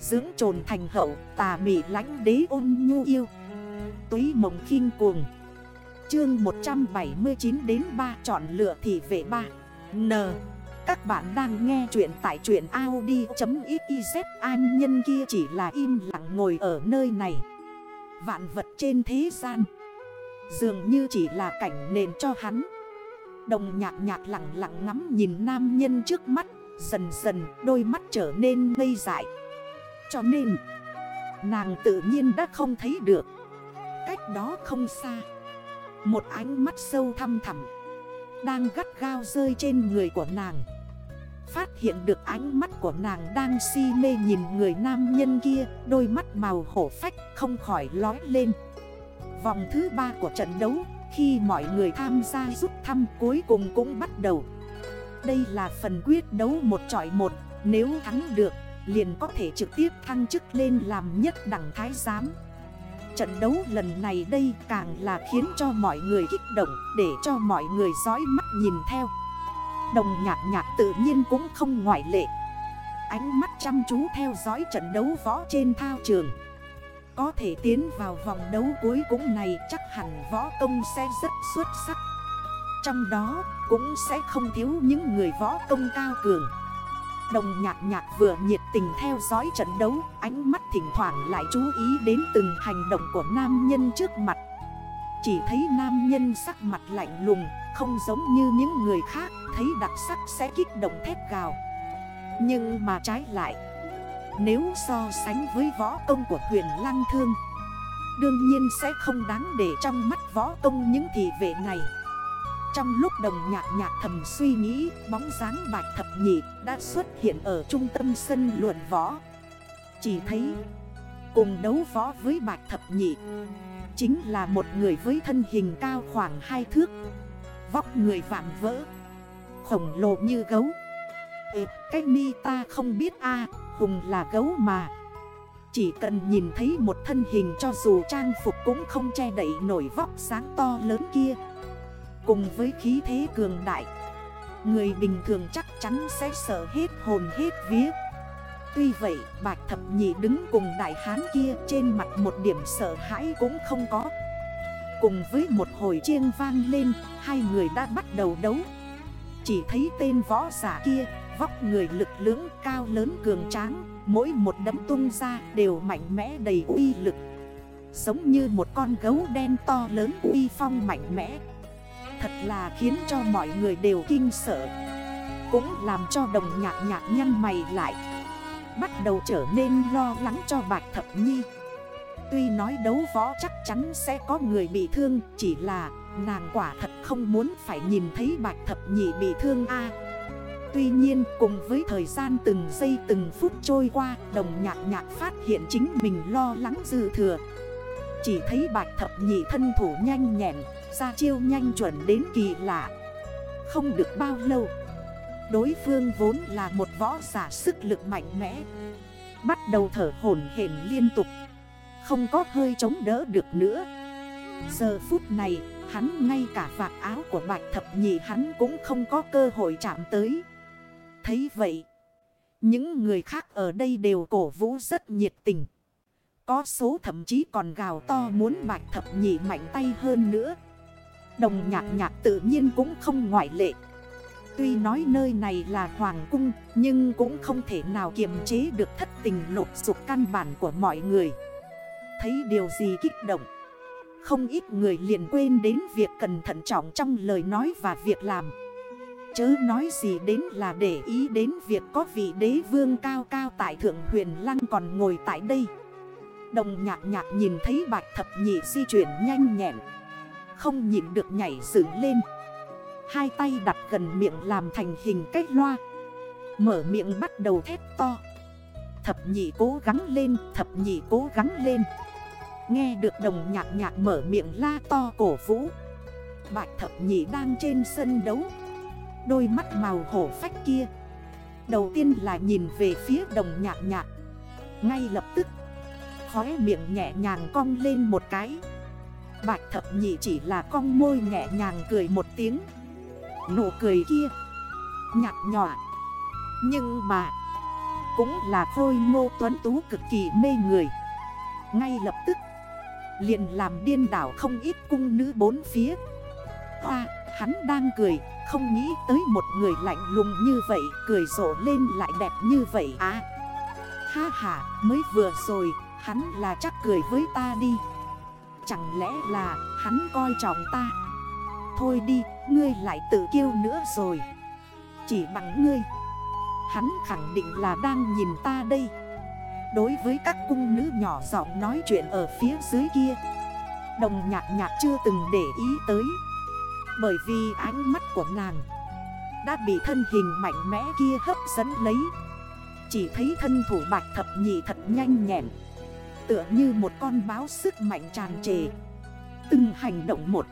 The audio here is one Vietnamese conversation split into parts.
Dưỡng trồn thành hậu, tà mị lánh đế ôn nhu yêu. Túy mộng khinh cuồng. Chương 179 đến 3 chọn lựa thị vệ 3 N. Các bạn đang nghe chuyện tại truyện Audi.xyz An nhân kia chỉ là im lặng ngồi ở nơi này. Vạn vật trên thế gian. Dường như chỉ là cảnh nền cho hắn. Đồng nhạc nhạc lặng lặng ngắm nhìn nam nhân trước mắt. Dần dần, đôi mắt trở nên ngây dại. Cho nên, Nàng tự nhiên đã không thấy được. Cách đó không xa, Một ánh mắt sâu thăm thẳm Đang gắt gao rơi trên người của nàng. Phát hiện được ánh mắt của nàng đang si mê nhìn người nam nhân kia, Đôi mắt màu hổ phách không khỏi lói lên. Vòng thứ ba của trận đấu, Khi mọi người tham gia rút thăm cuối cùng cũng bắt đầu. Đây là phần quyết đấu một trọi một, Nếu thắng được liền có thể trực tiếp thăng chức lên làm nhất đẳng thái giám. Trận đấu lần này đây càng là khiến cho mọi người kích động, Để cho mọi người dõi mắt nhìn theo. Đồng nhạc nhạc tự nhiên cũng không ngoại lệ. Ánh mắt chăm chú theo dõi trận đấu võ trên thao trường. Có thể tiến vào vòng đấu cuối cùng này chắc hẳn võ công sẽ rất xuất sắc. Trong đó cũng sẽ không thiếu những người võ công cao cường. Đồng nhạc nhạc vừa nhiệt tình theo dõi trận đấu, Ánh mắt thỉnh thoảng lại chú ý đến từng hành động của nam nhân trước mặt. Chỉ thấy nam nhân sắc mặt lạnh lùng, Không giống như những người khác, Thấy đặc sắc sẽ kích động thét gào. Nhưng mà trái lại, Nếu so sánh với võ công của huyền lăng thương, Đương nhiên sẽ không đáng để trong mắt võ công những thị vệ này trong lúc đồng nhạc nhạc thầm suy nghĩ Bóng dáng bạch thập nhị đã xuất hiện ở trung tâm sân luận võ. Chỉ thấy cùng đấu võ với bạch thập nhị Chính là một người với thân hình cao khoảng 2 thước Vóc người vạm vỡ Khổng lồ như gấu. Ê, cái ni ta không biết a Hùng là gấu mà. Chỉ cần nhìn thấy một thân hình cho dù trang phục cũng không che đậy nổi vóc sáng to lớn kia. Cùng với khí thế cường đại. Người bình thường chắc chắn sẽ sợ hết hồn hết vía. Tuy vậy, bạch thập nhị đứng cùng đại hán kia Trên mặt một điểm sợ hãi cũng không có. Cùng với một hồi chiêng vang lên, Hai người đã bắt đầu đấu. Chỉ thấy tên võ giả kia, Vóc người lực lưỡng cao lớn cường tráng, Mỗi một đấm tung ra đều mạnh mẽ đầy uy lực. Giống như một con gấu đen to lớn uy phong mạnh mẽ. Thật là khiến cho mọi người đều kinh sợ. Cũng làm cho đồng nhạc nhạc nhăn mày lại. Bắt đầu trở nên lo lắng cho Bạch Thập Nhi. Tuy nói đấu võ chắc chắn sẽ có người bị thương, Chỉ là nàng quả thật không muốn phải nhìn thấy Bạch Thập Nhị bị thương a. Tuy nhiên, cùng với thời gian từng giây từng phút trôi qua, Đồng nhạc nhạc phát hiện chính mình lo lắng dư thừa. Chỉ thấy Bạch Thập Nhị thân thủ nhanh nhẹn ra chiêu nhanh chuẩn đến kỳ lạ. Không được bao lâu. Đối phương vốn là một võ giả sức lực mạnh mẽ. Bắt đầu thở hổn hển liên tục. Không có hơi chống đỡ được nữa. Giờ phút này, hắn ngay cả vạt áo của bạch thập nhị hắn cũng không có cơ hội chạm tới. Thấy vậy, Những người khác ở đây đều cổ vũ rất nhiệt tình. Có số thậm chí còn gào to muốn bạch thập nhị mạnh tay hơn nữa. Đồng nhạc nhạc tự nhiên cũng không ngoại lệ. Tuy nói nơi này là hoàng cung, Nhưng cũng không thể nào kiềm chế được thất tình lột dục căn bản của mọi người. Thấy điều gì kích động, Không ít người liền quên đến việc cần thận trọng trong lời nói và việc làm. Chớ nói gì đến là để ý đến việc có vị đế vương cao cao tại thượng huyền lăng còn ngồi tại đây. Đồng nhạc nhạc nhìn thấy bạch thập nhị di chuyển nhanh nhẹn không nhịn được nhảy dựng lên. Hai tay đặt gần miệng làm thành hình cái loa. Mở miệng bắt đầu thét to. Thập nhị cố gắng lên, Thập nhị cố gắng lên. Nghe được đồng nhạc nhạc mở miệng la to cổ vũ. Bạch thập nhị đang trên sân đấu. Đôi mắt màu hổ phách kia. Đầu tiên là nhìn về phía đồng nhạc nhạc. Ngay lập tức, Khóe miệng nhẹ nhàng cong lên một cái. Bạch thập nhị chỉ là cong môi nhẹ nhàng cười một tiếng. Nụ cười kia Nhạt nhòa. Nhưng mà cũng là khôi ngô tuấn tú cực kỳ mê người. Ngay lập tức liền làm điên đảo không ít cung nữ bốn phía. Hoa, hắn đang cười, không nghĩ tới một người lạnh lùng như vậy Cười rộ lên lại đẹp như vậy à. Ha ha, mới vừa rồi, hắn là chắc cười với ta đi. Chẳng lẽ là hắn coi trọng ta? Thôi đi, ngươi lại tự kêu nữa rồi. Chỉ bằng ngươi Hắn khẳng định là đang nhìn ta đây. Đối với các cung nữ nhỏ giọng nói chuyện ở phía dưới kia Đồng nhạc nhạc chưa từng để ý tới. Bởi vì ánh mắt của nàng Đã bị thân hình mạnh mẽ kia hấp dẫn lấy. Chỉ thấy thân thủ bạch thập nhị thật nhanh nhẹn. Tựa như một con báo sức mạnh tràn trề. Từng hành động một,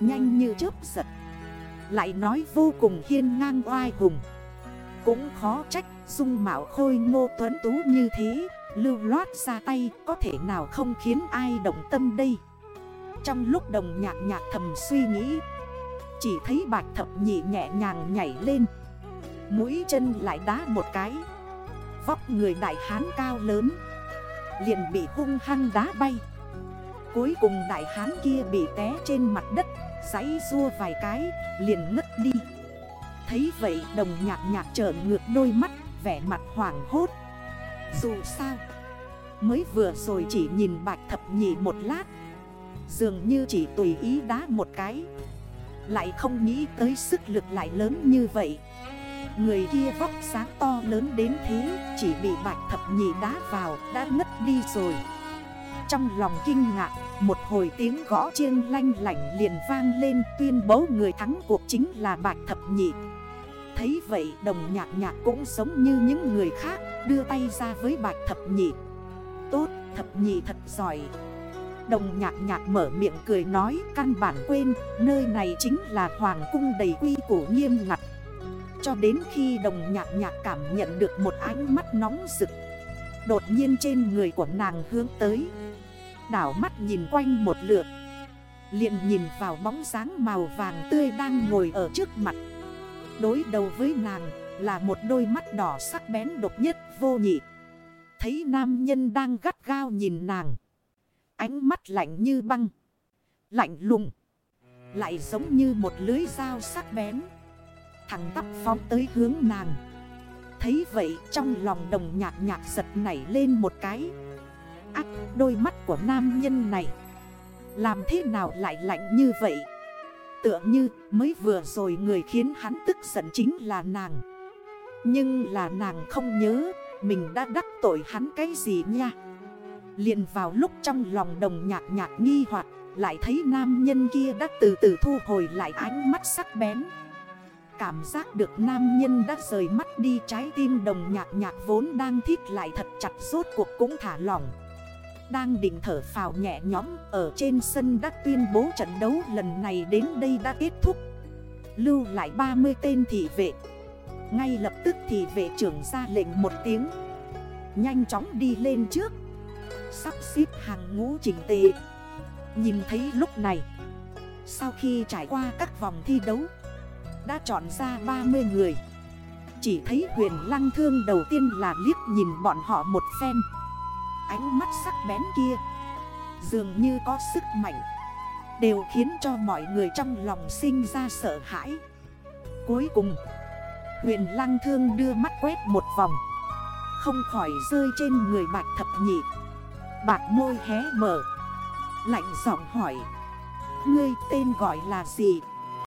Nhanh như chớp giật, Lại nói vô cùng hiên ngang oai hùng. Cũng khó trách dung mạo khôi ngô tuấn tú như thế, Lưu loát ra tay có thể nào không khiến ai động tâm đây. Trong lúc đồng nhạc nhạc thầm suy nghĩ, Chỉ thấy bạch thập nhị nhẹ nhàng nhảy lên. Mũi chân lại đá một cái, Vóc người đại hán cao lớn. Liền bị hung hăng đá bay. Cuối cùng đại hán kia bị té trên mặt đất Giấy rua vài cái, liền ngất đi. Thấy vậy đồng nhạc nhạc trở ngược đôi mắt, Vẻ mặt hoảng hốt. Dù sao, Mới vừa rồi chỉ nhìn bạch thập nhị một lát. Dường như chỉ tùy ý đá một cái. Lại không nghĩ tới sức lực lại lớn như vậy. Người kia vóc sáng to lớn đến thế, Chỉ bị bạch thập nhị đá vào, đã ngất đi rồi. Trong lòng kinh ngạc, Một hồi tiếng gõ chiêng lanh lảnh liền vang lên, Tuyên bố người thắng cuộc chính là bạch thập nhị. Thấy vậy, đồng nhạc nhạc cũng giống như những người khác, Đưa tay ra với bạch thập nhị. Tốt, thập nhị thật giỏi. Đồng nhạc nhạc mở miệng cười nói, Căn bản quên, Nơi này chính là hoàng cung đầy quy củ nghiêm ngặt cho đến khi đồng nhạc nhạc cảm nhận được một ánh mắt nóng rực, Đột nhiên trên người của nàng hướng tới. Đảo mắt nhìn quanh một lượt, liền nhìn vào bóng dáng màu vàng tươi đang ngồi ở trước mặt. Đối đầu với nàng là một đôi mắt đỏ sắc bén độc nhất vô nhị. Thấy nam nhân đang gắt gao nhìn nàng, Ánh mắt lạnh như băng, Lạnh lùng, Lại giống như một lưới dao sắc bén. Thằng tắp phóng tới hướng nàng. Thấy vậy trong lòng đồng nhạc nhạc giật nảy lên một cái. Ác, đôi mắt của nam nhân này. Làm thế nào lại lạnh như vậy? Tựa như mới vừa rồi người khiến hắn tức giận chính là nàng. Nhưng là nàng không nhớ, Mình đã đắc tội hắn cái gì nha. Liền vào lúc trong lòng đồng nhạc nhạc nghi hoặc, Lại thấy nam nhân kia đã từ từ thu hồi lại ánh mắt sắc bén. Cảm giác được nam nhân đã rời mắt đi, trái tim đồng nhạc nhạc vốn đang thít lại thật chặt, rốt cuộc cũng thả lỏng. Đang định thở phào nhẹ nhõm, ở trên sân đã tuyên bố trận đấu lần này đến đây đã kết thúc. Lưu lại 30 tên thị vệ. Ngay lập tức thị vệ trưởng ra lệnh một tiếng. Nhanh chóng đi lên trước. Sắp xếp hàng ngũ chỉnh tề. Nhìn thấy lúc này, Sau khi trải qua các vòng thi đấu đã chọn ra 30 người. Chỉ thấy huyền lăng thương đầu tiên là liếc nhìn bọn họ một phen. Ánh mắt sắc bén kia Dường như có sức mạnh, Đều khiến cho mọi người trong lòng sinh ra sợ hãi. Cuối cùng, Huyền lăng thương đưa mắt quét một vòng, Không khỏi rơi trên người bạch thập nhị. Bạc môi hé mở, Lạnh giọng hỏi, Ngươi tên gọi là gì?